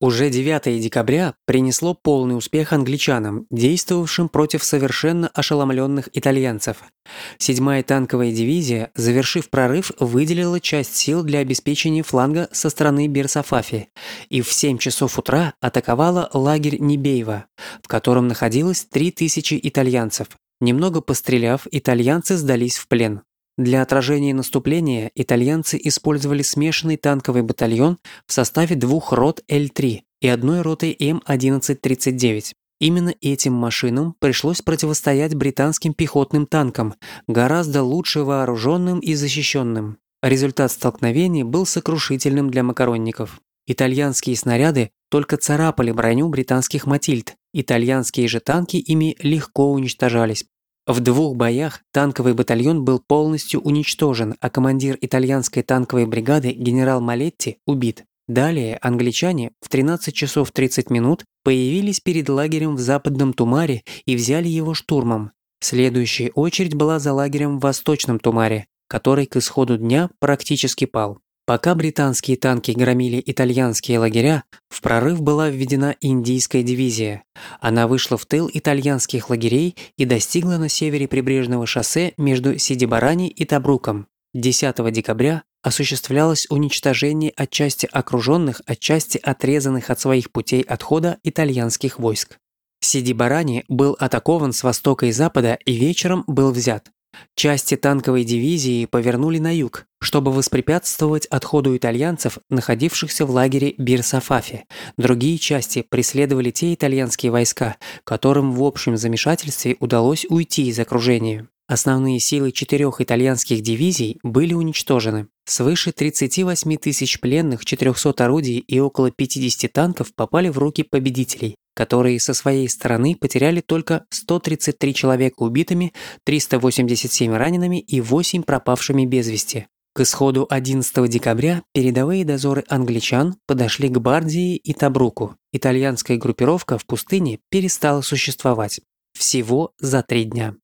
Уже 9 декабря принесло полный успех англичанам, действовавшим против совершенно ошеломленных итальянцев. Седьмая танковая дивизия, завершив прорыв, выделила часть сил для обеспечения фланга со стороны Берсафафи и в 7 часов утра атаковала лагерь Небеева, в котором находилось 3000 итальянцев. Немного постреляв, итальянцы сдались в плен. Для отражения наступления итальянцы использовали смешанный танковый батальон в составе двух рот Л-3 и одной роты М-1139. Именно этим машинам пришлось противостоять британским пехотным танкам, гораздо лучше вооруженным и защищенным. Результат столкновений был сокрушительным для макаронников. Итальянские снаряды только царапали броню британских «Матильд», итальянские же танки ими легко уничтожались. В двух боях танковый батальон был полностью уничтожен, а командир итальянской танковой бригады генерал Малетти убит. Далее англичане в 13 часов 30 минут появились перед лагерем в западном Тумаре и взяли его штурмом. Следующая очередь была за лагерем в восточном Тумаре, который к исходу дня практически пал. Пока британские танки громили итальянские лагеря, в прорыв была введена индийская дивизия. Она вышла в тыл итальянских лагерей и достигла на севере прибрежного шоссе между Сидибарани и Табруком. 10 декабря осуществлялось уничтожение отчасти окруженных, отчасти отрезанных от своих путей отхода итальянских войск. Сидибарани был атакован с востока и запада и вечером был взят. Части танковой дивизии повернули на юг, чтобы воспрепятствовать отходу итальянцев, находившихся в лагере Бирсафафи. Другие части преследовали те итальянские войска, которым в общем замешательстве удалось уйти из окружения. Основные силы четырех итальянских дивизий были уничтожены. Свыше 38 тысяч пленных, 400 орудий и около 50 танков попали в руки победителей, которые со своей стороны потеряли только 133 человека убитыми, 387 ранеными и 8 пропавшими без вести. К исходу 11 декабря передовые дозоры англичан подошли к Бардии и Табруку. Итальянская группировка в пустыне перестала существовать. Всего за три дня.